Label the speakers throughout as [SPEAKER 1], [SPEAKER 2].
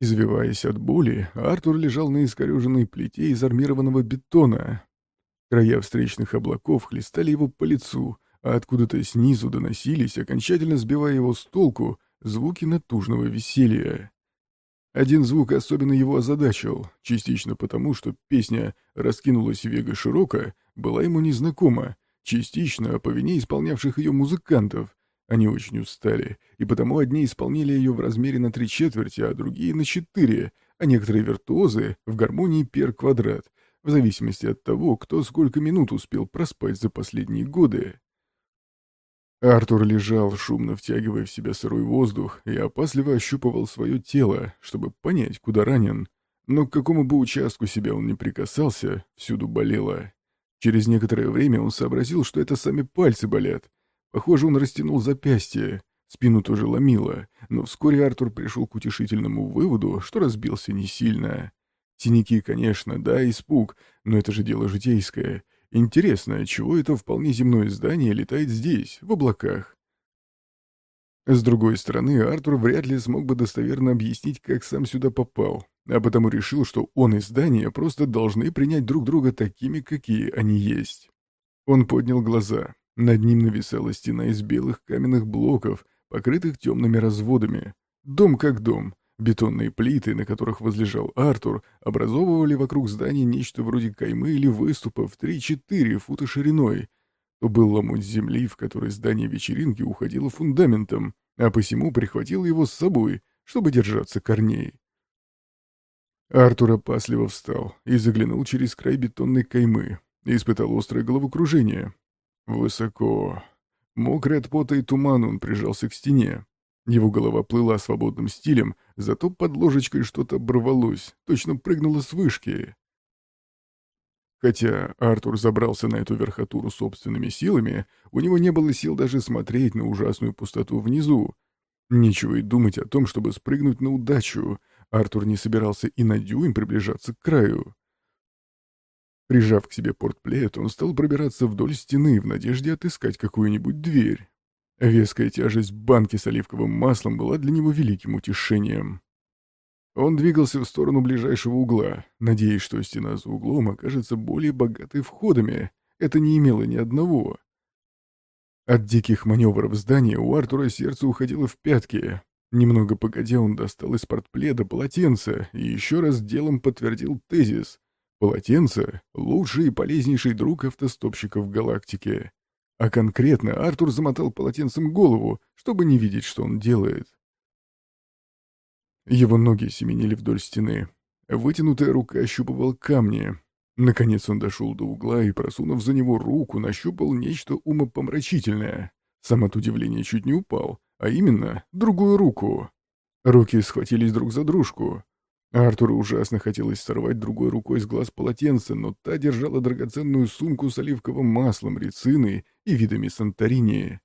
[SPEAKER 1] Извиваясь от боли, Артур лежал на искореженной плите из армированного бетона. Края встречных облаков хлестали его по лицу, а откуда-то снизу доносились, окончательно сбивая его с толку, звуки натужного веселья. Один звук особенно его озадачил, частично потому, что песня «Раскинулась вега широко» была ему незнакома, частично по вине исполнявших ее музыкантов. Они очень устали, и потому одни исполнили ее в размере на три четверти, а другие на четыре, а некоторые виртуозы в гармонии пер-квадрат, в зависимости от того, кто сколько минут успел проспать за последние годы. Артур лежал, шумно втягивая в себя сырой воздух, и опасливо ощупывал свое тело, чтобы понять, куда ранен. Но к какому бы участку себя он не прикасался, всюду болело. Через некоторое время он сообразил, что это сами пальцы болят. Похоже, он растянул запястье, спину тоже ломило, но вскоре Артур пришел к утешительному выводу, что разбился не сильно. Синяки, конечно, да, испуг, но это же дело житейское, Интересно, чего это вполне земное здание летает здесь, в облаках? С другой стороны, Артур вряд ли смог бы достоверно объяснить, как сам сюда попал, а потому решил, что он и здание просто должны принять друг друга такими, какие они есть. Он поднял глаза. Над ним нависала стена из белых каменных блоков, покрытых темными разводами. Дом как дом, Бетонные плиты, на которых возлежал Артур, образовывали вокруг здания нечто вроде каймы или выступа в 3-4 фута шириной. То был ломоть земли, в которой здание вечеринки уходило фундаментом, а посему прихватил его с собой, чтобы держаться корней. Артур опасливо встал и заглянул через край бетонной каймы, испытал острое головокружение. Высоко. Мокрый от пота и тумана он прижался к стене. Его голова плыла свободным стилем, зато под ложечкой что-то оборвалось, точно прыгнуло с вышки. Хотя Артур забрался на эту верхотуру собственными силами, у него не было сил даже смотреть на ужасную пустоту внизу. Нечего и думать о том, чтобы спрыгнуть на удачу. Артур не собирался и на дюйм приближаться к краю. Прижав к себе портплет, он стал пробираться вдоль стены в надежде отыскать какую-нибудь дверь. Веская тяжесть банки с оливковым маслом была для него великим утешением. Он двигался в сторону ближайшего угла, надеясь, что стена за углом окажется более богатой входами. Это не имело ни одного. От диких маневров здания у Артура сердце уходило в пятки. Немного погодя он достал из портпледа полотенце и еще раз делом подтвердил тезис. Полотенце — лучший и полезнейший друг автостопщиков в галактике. А конкретно Артур замотал полотенцем голову, чтобы не видеть, что он делает. Его ноги семенили вдоль стены. Вытянутая рука ощупывала камни. Наконец он дошел до угла и, просунув за него руку, нащупал нечто умопомрачительное. Сам от удивления чуть не упал, а именно другую руку. Руки схватились друг за дружку. Артуру ужасно хотелось сорвать другой рукой с глаз полотенце, но та держала драгоценную сумку с оливковым маслом, рециной и видами Санторини.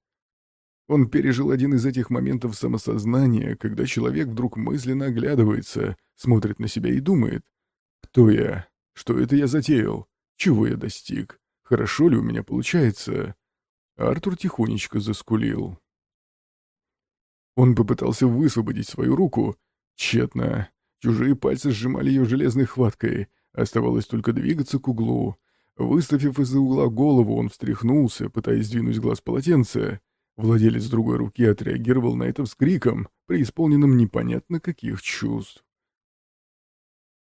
[SPEAKER 1] Он пережил один из этих моментов самосознания, когда человек вдруг мысленно оглядывается, смотрит на себя и думает, «Кто я? Что это я затеял? Чего я достиг? Хорошо ли у меня получается?» Артур тихонечко заскулил. Он попытался высвободить свою руку. Тщетно. Чужие пальцы сжимали ее железной хваткой. Оставалось только двигаться к углу. Выставив из-за угла голову, он встряхнулся, пытаясь сдвинуть глаз полотенца. Владелец другой руки отреагировал на это вскриком, преисполненным непонятно каких чувств.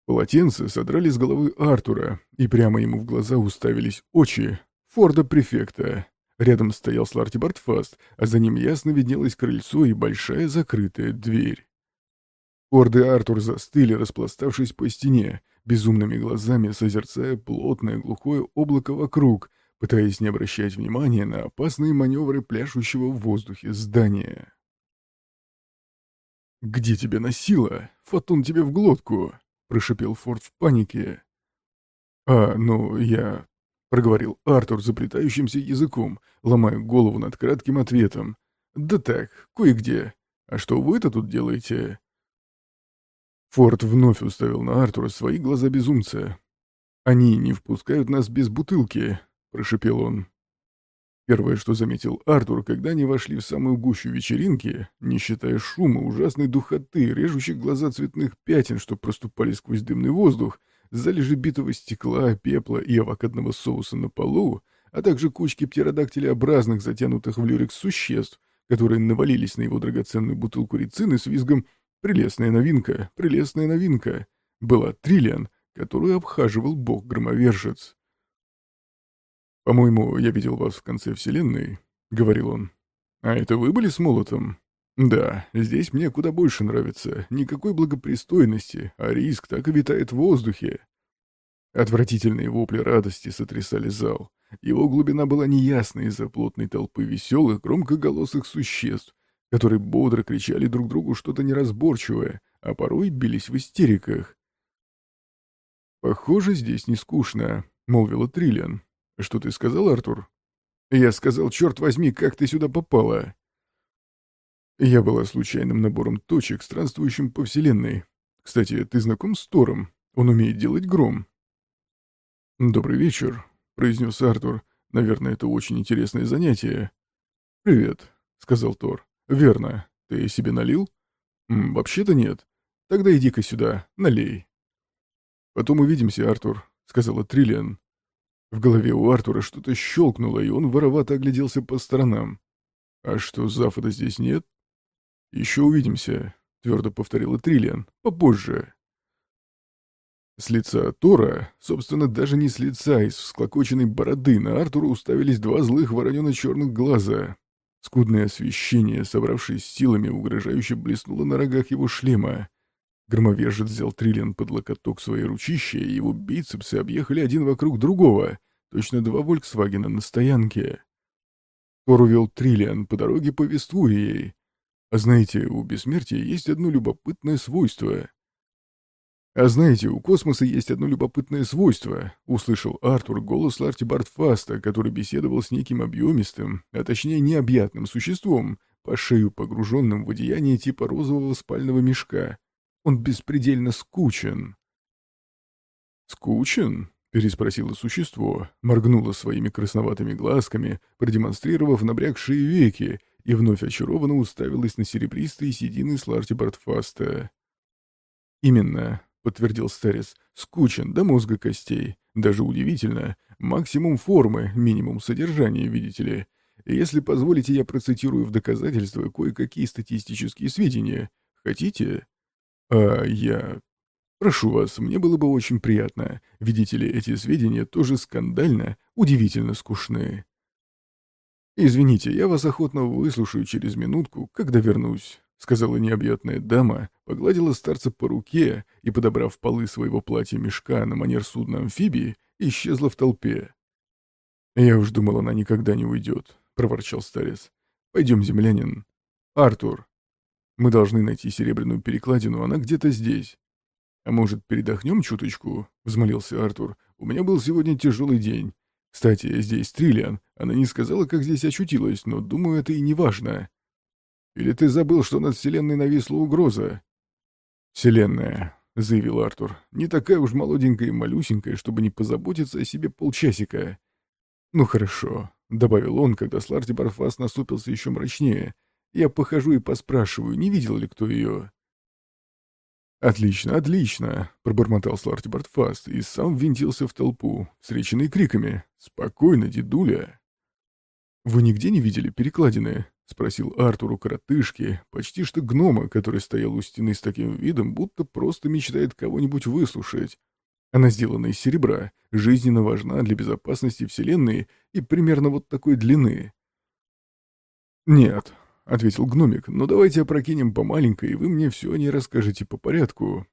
[SPEAKER 1] Полотенце содрали с головы Артура, и прямо ему в глаза уставились очи Форда-префекта. Рядом стоял Сларти Бартфаст, а за ним ясно виднелось крыльцо и большая закрытая дверь. Орды Артур застыли, распластавшись по стене, безумными глазами созерцая плотное глухое облако вокруг, пытаясь не обращать внимания на опасные маневры пляшущего в воздухе здания. «Где тебя носило? Фотон тебе в глотку!» — прошипел Форд в панике. «А, ну, я...» — проговорил Артур заплетающимся языком, ломая голову над кратким ответом. «Да так, кое-где. А что вы-то тут делаете?» Форд вновь уставил на Артура свои глаза безумца. «Они не впускают нас без бутылки», — прошепел он. Первое, что заметил Артур, когда они вошли в самую гущу вечеринки, не считая шума, ужасной духоты, режущих глаза цветных пятен, что проступали сквозь дымный воздух, залежи битого стекла, пепла и авокадного соуса на полу, а также кучки птеродактилеобразных, затянутых в люрекс существ, которые навалились на его драгоценную бутылку рецины с визгом «Прелестная новинка, прелестная новинка», была Триллиан, которую обхаживал бог-громовержец. «По-моему, я видел вас в конце вселенной», — говорил он. «А это вы были с молотом?» «Да, здесь мне куда больше нравится. Никакой благопристойности, а риск так и витает в воздухе». Отвратительные вопли радости сотрясали зал. Его глубина была неясна из-за плотной толпы веселых, громкоголосых существ, которые бодро кричали друг другу что-то неразборчивое, а порой бились в истериках. «Похоже, здесь не скучно», — молвила Триллиан. «Что ты сказал, Артур?» «Я сказал, черт возьми, как ты сюда попала?» Я была случайным набором точек, странствующим по вселенной. Кстати, ты знаком с Тором? Он умеет делать гром. «Добрый вечер», — произнес Артур. «Наверное, это очень интересное занятие». «Привет», — сказал Тор. «Верно. Ты себе налил?» «Вообще-то нет. Тогда иди-ка сюда, налей». «Потом увидимся, Артур», — сказала Триллиан. В голове у Артура что-то щелкнуло, и он воровато огляделся по сторонам. «А что, Зафода здесь нет?» «Еще увидимся», — твердо повторила Триллиан. «Попозже». С лица Тора, собственно, даже не с лица, из всклокоченной бороды на Артура уставились два злых воронено-черных глаза. Скудное освещение, собравшись силами, угрожающе блеснуло на рогах его шлема. Громовержец взял Триллиан под локоток своей ручища, и его бицепсы объехали один вокруг другого, точно два Вольксвагена на стоянке. Тор увел Триллиан по дороге, повествуя ей. А знаете, у бессмертия есть одно любопытное свойство. «А знаете, у космоса есть одно любопытное свойство», — услышал Артур голос Ларти Бартфаста, который беседовал с неким объемистым, а точнее необъятным существом, по шею погруженным в одеяние типа розового спального мешка. Он беспредельно скучен. «Скучен?» — переспросило существо, моргнуло своими красноватыми глазками, продемонстрировав набрякшие веки, и вновь очарованно уставилось на серебристые седины Сларти Бартфаста. «Именно», — подтвердил старец, — «скучен до мозга костей. Даже удивительно. Максимум формы, минимум содержания, видите ли. Если позволите, я процитирую в доказательство кое-какие статистические сведения. Хотите?» «А я...» «Прошу вас, мне было бы очень приятно. Видите ли, эти сведения тоже скандально, удивительно скучные». «Извините, я вас охотно выслушаю через минутку, когда вернусь», — сказала необъятная дама, погладила старца по руке и, подобрав полы своего платья-мешка на манер судна амфибии, исчезла в толпе. «Я уж думал, она никогда не уйдет», — проворчал старец. «Пойдем, землянин. Артур, мы должны найти серебряную перекладину, она где-то здесь. А может, передохнем чуточку? Взмолился Артур. У меня был сегодня тяжелый день. Кстати, здесь Триллиан. Она не сказала, как здесь очутилась, но, думаю, это и не важно. Или ты забыл, что над Вселенной нависла угроза? Вселенная, — заявил Артур, — не такая уж молоденькая и малюсенькая, чтобы не позаботиться о себе полчасика. Ну хорошо, — добавил он, когда Сларти Барфас наступился еще мрачнее. Я похожу и поспрашиваю, не видел ли кто ее. «Отлично, отлично!» — пробормотал Сларти Бартфаст и сам винтился в толпу, встреченный криками. «Спокойно, дедуля!» «Вы нигде не видели перекладины?» — спросил Артур у коротышки, почти что гнома, который стоял у стены с таким видом, будто просто мечтает кого-нибудь выслушать. Она сделана из серебра, жизненно важна для безопасности Вселенной и примерно вот такой длины. «Нет, — ответил гномик, — но давайте опрокинем по маленькой, и вы мне все о ней расскажете по порядку.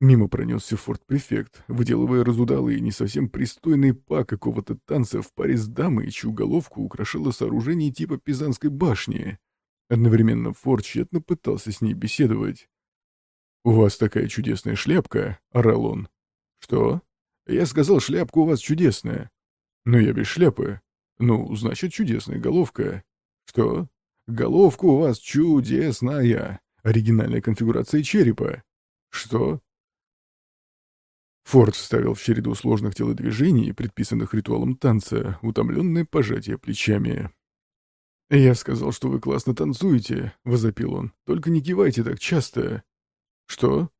[SPEAKER 1] Мимо пронесся форт-префект, выделывая разудалый и не совсем пристойный па какого-то танца в паре с дамой, чью головку украшало сооружение типа Пизанской башни. Одновременно форт тщетно пытался с ней беседовать. «У вас такая чудесная шляпка», — орал он. «Что?» «Я сказал, шляпка у вас чудесная». «Но я без шляпы». «Ну, значит, чудесная головка». «Что?» Головка у вас чудесная. Оригинальная конфигурация черепа. Что? Форд вставил в череду сложных телодвижений, предписанных ритуалом танца, утомленное пожатие плечами. «Я сказал, что вы классно танцуете», — возопил он. «Только не кивайте так часто». «Что?»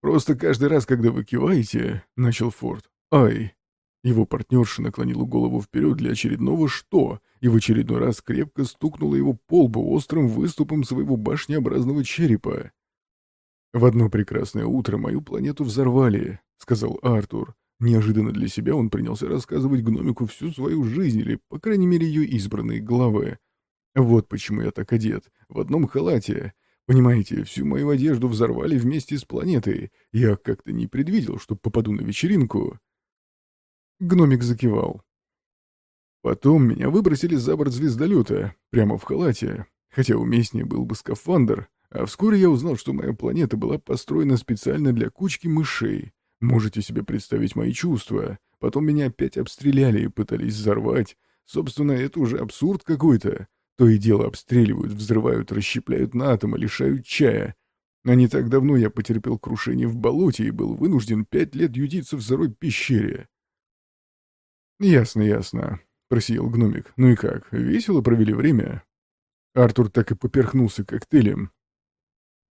[SPEAKER 1] «Просто каждый раз, когда вы киваете», — начал Форд. «Ай!» Его партнерша наклонила голову вперед для очередного «что», и в очередной раз крепко стукнула его по острым выступом своего башнеобразного черепа. «В одно прекрасное утро мою планету взорвали», — сказал Артур. Неожиданно для себя он принялся рассказывать гномику всю свою жизнь, или, по крайней мере, ее избранные главы. «Вот почему я так одет, в одном халате. Понимаете, всю мою одежду взорвали вместе с планетой. Я как-то не предвидел, что попаду на вечеринку». Гномик закивал. Потом меня выбросили за борт звездолета, прямо в халате, хотя уместнее был бы скафандр, а вскоре я узнал, что моя планета была построена специально для кучки мышей. Можете себе представить мои чувства. Потом меня опять обстреляли и пытались взорвать. Собственно, это уже абсурд какой-то. То и дело обстреливают, взрывают, расщепляют на атомы, лишают чая. А не так давно я потерпел крушение в болоте и был вынужден пять лет ютиться в сырой пещере. «Ясно, ясно», — просиял гномик. «Ну и как, весело провели время?» Артур так и поперхнулся коктейлем,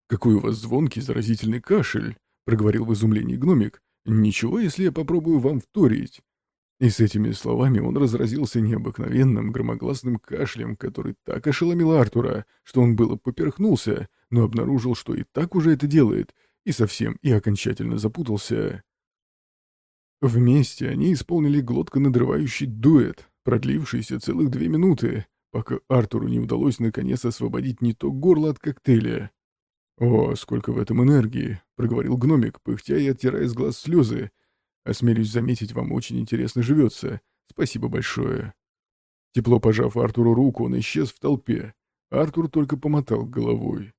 [SPEAKER 1] «Какой у вас звонкий заразительный кашель!» — проговорил в изумлении гномик. «Ничего, если я попробую вам вторить». И с этими словами он разразился необыкновенным громогласным кашлем, который так ошеломил Артура, что он было поперхнулся, но обнаружил, что и так уже это делает, и совсем и окончательно запутался. Вместе они исполнили глотко-надрывающий дуэт, продлившийся целых две минуты, пока Артуру не удалось наконец освободить не то горло от коктейля, «О, сколько в этом энергии!» — проговорил гномик, пыхтя и оттирая с глаз слезы. «Осмелюсь заметить, вам очень интересно живется. Спасибо большое». Тепло пожав Артуру руку, он исчез в толпе. Артур только помотал головой.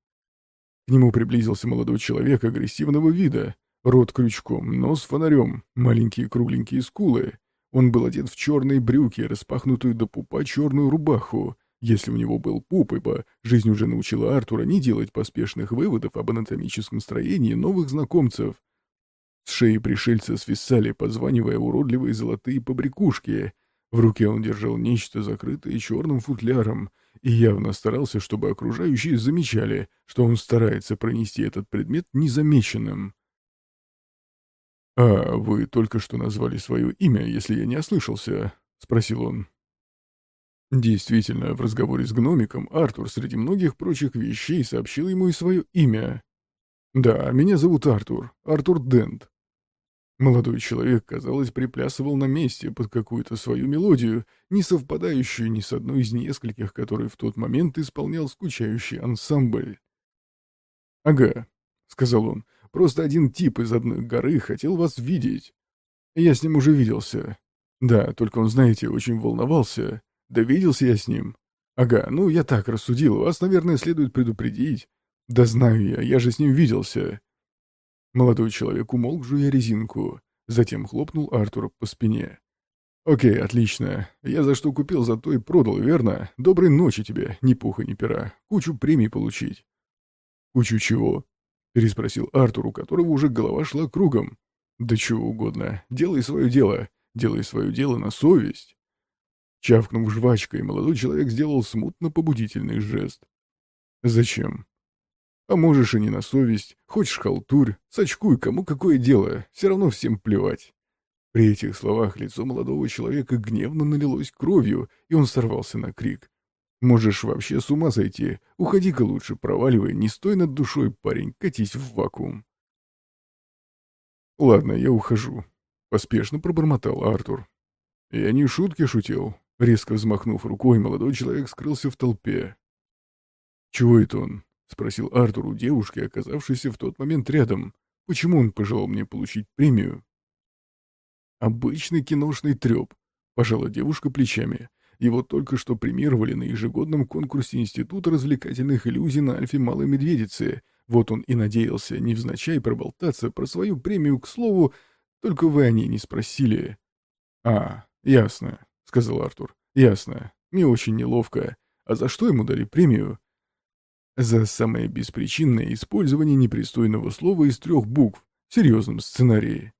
[SPEAKER 1] К нему приблизился молодой человек агрессивного вида. Рот крючком, нос фонарем, маленькие кругленькие скулы. Он был одет в черные брюки, распахнутую до пупа черную рубаху, если у него был пуп, ибо жизнь уже научила Артура не делать поспешных выводов об анатомическом строении новых знакомцев. С шеи пришельца свисали, позванивая уродливые золотые побрякушки. В руке он держал нечто, закрытое черным футляром, и явно старался, чтобы окружающие замечали, что он старается пронести этот предмет незамеченным. «А вы только что назвали свое имя, если я не ослышался?» — спросил он. Действительно, в разговоре с гномиком Артур среди многих прочих вещей сообщил ему и свое имя. «Да, меня зовут Артур, Артур Дент». Молодой человек, казалось, приплясывал на месте под какую-то свою мелодию, не совпадающую ни с одной из нескольких, которые в тот момент исполнял скучающий ансамбль. «Ага», — сказал он, — «просто один тип из одной горы хотел вас видеть. Я с ним уже виделся. Да, только он, знаете, очень волновался. Да виделся я с ним. Ага, ну я так рассудил, вас, наверное, следует предупредить. Да знаю я, я же с ним виделся. Молодой человек умолк, жуя резинку. Затем хлопнул Артура по спине. «Окей, отлично. Я за что купил, за то и продал, верно? Доброй ночи тебе, ни пуха, ни пера. Кучу премий получить». «Кучу чего?» — переспросил Артур, у которого уже голова шла кругом. «Да чего угодно. Делай свое дело. Делай свое дело на совесть». Чавкнув жвачкой, молодой человек сделал смутно побудительный жест. «Зачем?» «А можешь и не на совесть. Хочешь халтурь, сочкуй, кому какое дело, все равно всем плевать». При этих словах лицо молодого человека гневно налилось кровью, и он сорвался на крик. «Можешь вообще с ума сойти. Уходи-ка лучше, проваливай, не стой над душой, парень, катись в вакуум». «Ладно, я ухожу», — поспешно пробормотал Артур. «Я не шутки шутил. Резко взмахнув рукой, молодой человек скрылся в толпе. «Чего это он?» — спросил Артур у девушки, оказавшейся в тот момент рядом. «Почему он пожелал мне получить премию?» «Обычный киношный треп», — пожала девушка плечами. Его только что премировали на ежегодном конкурсе Института развлекательных иллюзий на Альфе Малой Медведицы. Вот он и надеялся невзначай проболтаться про свою премию, к слову, только вы о ней не спросили. «А, ясно», — сказал Артур. «Ясно. Мне очень неловко. А за что ему дали премию?» «За самое беспричинное использование непристойного слова из трех букв в серьезном сценарии».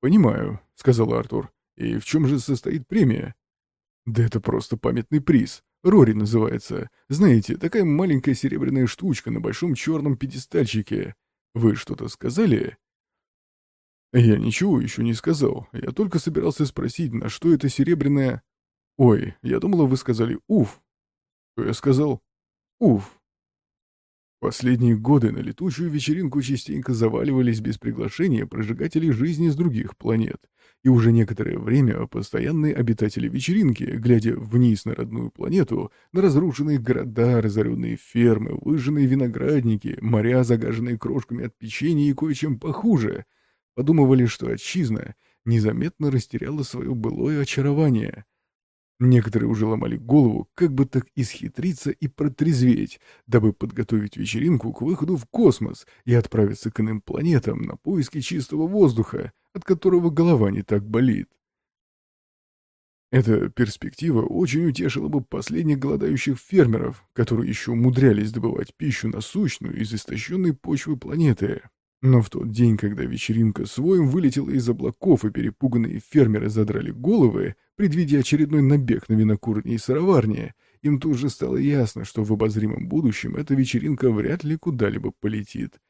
[SPEAKER 1] «Понимаю», — сказал Артур. «И в чем же состоит премия?» «Да это просто памятный приз. Рори называется. Знаете, такая маленькая серебряная штучка на большом черном пьедестальчике. Вы что-то сказали?» «Я ничего еще не сказал. Я только собирался спросить, на что это серебряная...» «Ой, я думала, вы сказали «уф». Я сказал «уф». Последние годы на летучую вечеринку частенько заваливались без приглашения прожигателей жизни с других планет, и уже некоторое время постоянные обитатели вечеринки, глядя вниз на родную планету, на разрушенные города, разоренные фермы, выжженные виноградники, моря, загаженные крошками от печенья и кое-чем похуже, подумывали, что отчизна незаметно растеряла свое былое очарование — Некоторые уже ломали голову, как бы так исхитриться и протрезветь, дабы подготовить вечеринку к выходу в космос и отправиться к иным планетам на поиски чистого воздуха, от которого голова не так болит. Эта перспектива очень утешила бы последних голодающих фермеров, которые еще умудрялись добывать пищу насущную из истощенной почвы планеты. Но в тот день, когда вечеринка своим вылетела из облаков и перепуганные фермеры задрали головы, предвидя очередной набег на винокурни и сыроварни, им тут же стало ясно, что в обозримом будущем эта вечеринка вряд ли куда-либо полетит.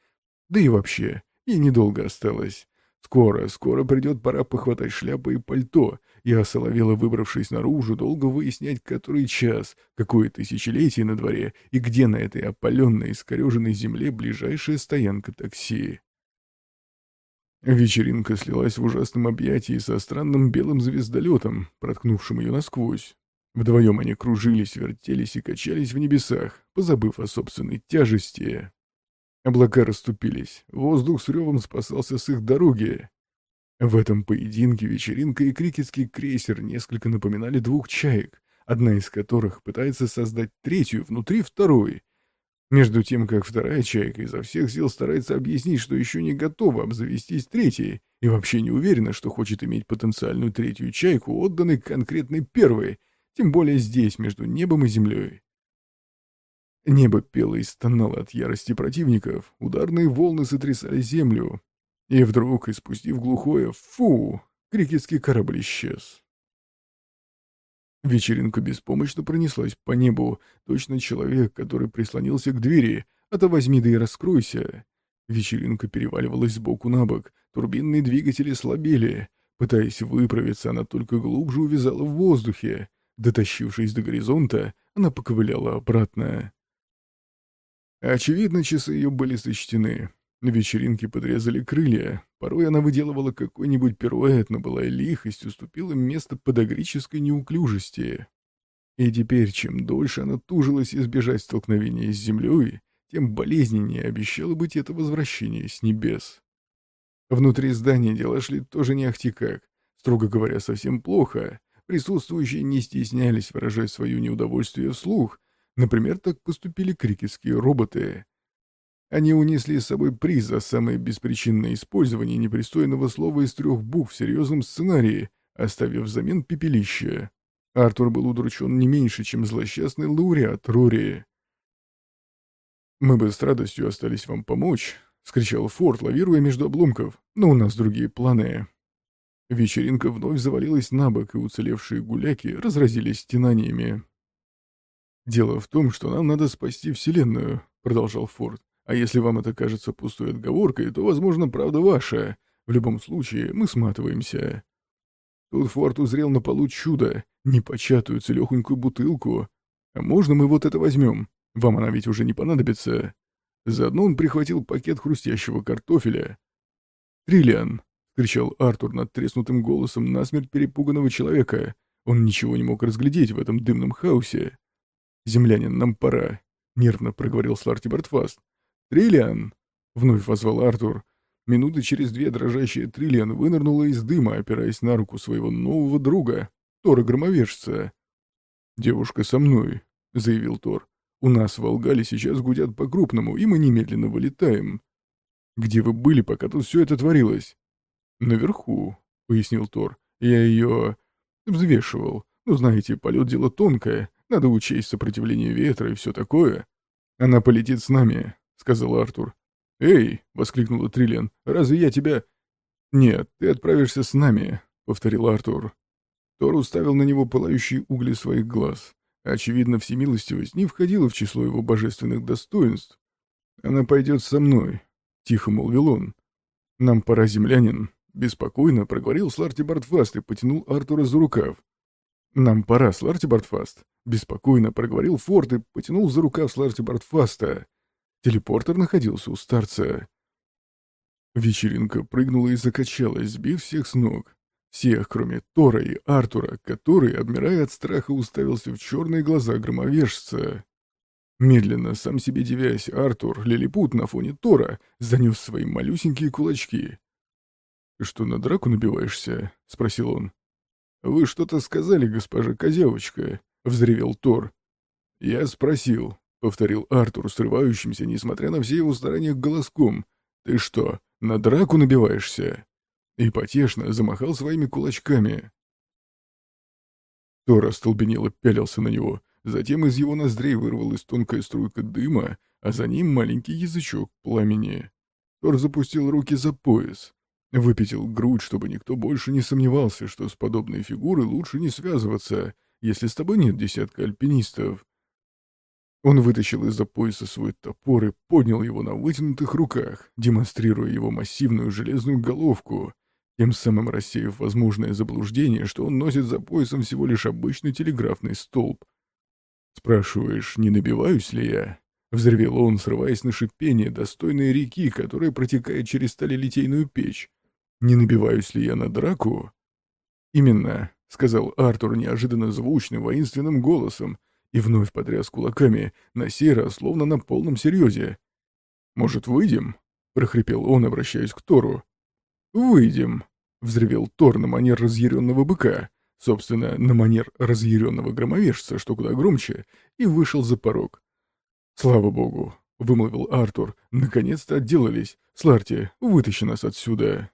[SPEAKER 1] Да и вообще, ей недолго осталось. Скоро, скоро придет пора похватать шляпы и пальто, и осоловела, выбравшись наружу, долго выяснять, который час, какое тысячелетие на дворе, и где на этой опаленной, искореженной земле ближайшая стоянка такси. Вечеринка слилась в ужасном объятии со странным белым звездолетом, проткнувшим ее насквозь. Вдвоем они кружились, вертелись и качались в небесах, позабыв о собственной тяжести. Облака расступились, воздух с ревом спасался с их дороги. В этом поединке вечеринка и крикетский крейсер несколько напоминали двух чаек, одна из которых пытается создать третью внутри второй — между тем, как вторая чайка изо всех сил старается объяснить, что еще не готова обзавестись третьей, и вообще не уверена, что хочет иметь потенциальную третью чайку, отданной конкретной первой, тем более здесь, между небом и землей. Небо пело и стонало от ярости противников, ударные волны сотрясали землю. И вдруг, испустив глухое «фу», крикетский корабль исчез. Вечеринка беспомощно пронеслась по небу, точно человек, который прислонился к двери. «А то возьми да и раскройся!» Вечеринка переваливалась сбоку на бок, турбинные двигатели слабели. Пытаясь выправиться, она только глубже увязала в воздухе. Дотащившись до горизонта, она поковыляла обратно. Очевидно, часы ее были сочтены. На вечеринке подрезали крылья. Порой она выделывала какой-нибудь пируэт, но была лихость уступила место подогрической неуклюжести. И теперь, чем дольше она тужилась избежать столкновения с землей, тем болезненнее обещало быть это возвращение с небес. Внутри здания дела шли тоже не ахти как. Строго говоря, совсем плохо. Присутствующие не стеснялись выражать свое неудовольствие вслух. Например, так поступили крикетские роботы — они унесли с собой приз за самое беспричинное использование непристойного слова из трех букв в серьезном сценарии, оставив взамен пепелище. Артур был удручен не меньше, чем злосчастный лауреат Рори. «Мы бы с радостью остались вам помочь», — скричал Форд, лавируя между обломков, «но у нас другие планы». Вечеринка вновь завалилась на бок, и уцелевшие гуляки разразились стенаниями. «Дело в том, что нам надо спасти Вселенную», — продолжал Форд. А если вам это кажется пустой отговоркой, то, возможно, правда ваша. В любом случае, мы сматываемся. Тут Форд узрел на полу чудо, непочатую целехонькую бутылку. А можно мы вот это возьмем? Вам она ведь уже не понадобится. Заодно он прихватил пакет хрустящего картофеля. «Триллиан!» — кричал Артур над треснутым голосом насмерть перепуганного человека. Он ничего не мог разглядеть в этом дымном хаосе. «Землянин, нам пора», — нервно проговорил Сларти Бартфаст. «Триллиан!» — вновь возвал Артур. Минуты через две дрожащая Триллиан вынырнула из дыма, опираясь на руку своего нового друга, Тора-громовержца. «Девушка со мной», — заявил Тор. «У нас в Алгале сейчас гудят по-крупному, и мы немедленно вылетаем». «Где вы были, пока тут все это творилось?» «Наверху», — пояснил Тор. «Я ее взвешивал. Ну, знаете, полет — дело тонкое. Надо учесть сопротивление ветра и все такое. Она полетит с нами, — сказал Артур. «Эй!» — воскликнула Триллиан. «Разве я тебя...» «Нет, ты отправишься с нами», — повторил Артур. Тор уставил на него пылающие угли своих глаз. Очевидно, всемилостивость не входила в число его божественных достоинств. «Она пойдет со мной», — тихо молвил он. «Нам пора, землянин», — беспокойно проговорил Сларти Бартфаст и потянул Артура за рукав. «Нам пора, Сларти Бартфаст», — беспокойно проговорил Форд и потянул за рукав Сларти Бартфаста. Телепортер находился у старца. Вечеринка прыгнула и закачалась, сбив всех с ног. Всех, кроме Тора и Артура, который, обмирая от страха, уставился в черные глаза громовержца. Медленно, сам себе девясь, Артур, лилипут на фоне Тора, занес свои малюсенькие кулачки. «Ты что, на драку набиваешься?» — спросил он. «Вы что-то сказали, госпожа Козявочка», — взревел Тор. «Я спросил», — повторил Артур, срывающимся, несмотря на все его старания, голоском. «Ты что, на драку набиваешься?» И потешно замахал своими кулачками. Тор остолбенело пялился на него, затем из его ноздрей вырвалась тонкая струйка дыма, а за ним маленький язычок пламени. Тор запустил руки за пояс, выпятил грудь, чтобы никто больше не сомневался, что с подобной фигурой лучше не связываться, если с тобой нет десятка альпинистов. Он вытащил из-за пояса свой топор и поднял его на вытянутых руках, демонстрируя его массивную железную головку, тем самым рассеяв возможное заблуждение, что он носит за поясом всего лишь обычный телеграфный столб. «Спрашиваешь, не набиваюсь ли я?» Взревел он, срываясь на шипение, достойной реки, которая протекает через сталелитейную печь. «Не набиваюсь ли я на драку?» «Именно», — сказал Артур неожиданно звучным, воинственным голосом, и вновь потряс кулаками, на сей раз словно на полном серьезе. «Может, выйдем?» — прохрипел он, обращаясь к Тору. «Выйдем!» — взревел Тор на манер разъяренного быка, собственно, на манер разъяренного громовержца, что куда громче, и вышел за порог. «Слава богу!» — вымолвил Артур. «Наконец-то отделались! Сларти, вытащи нас отсюда!»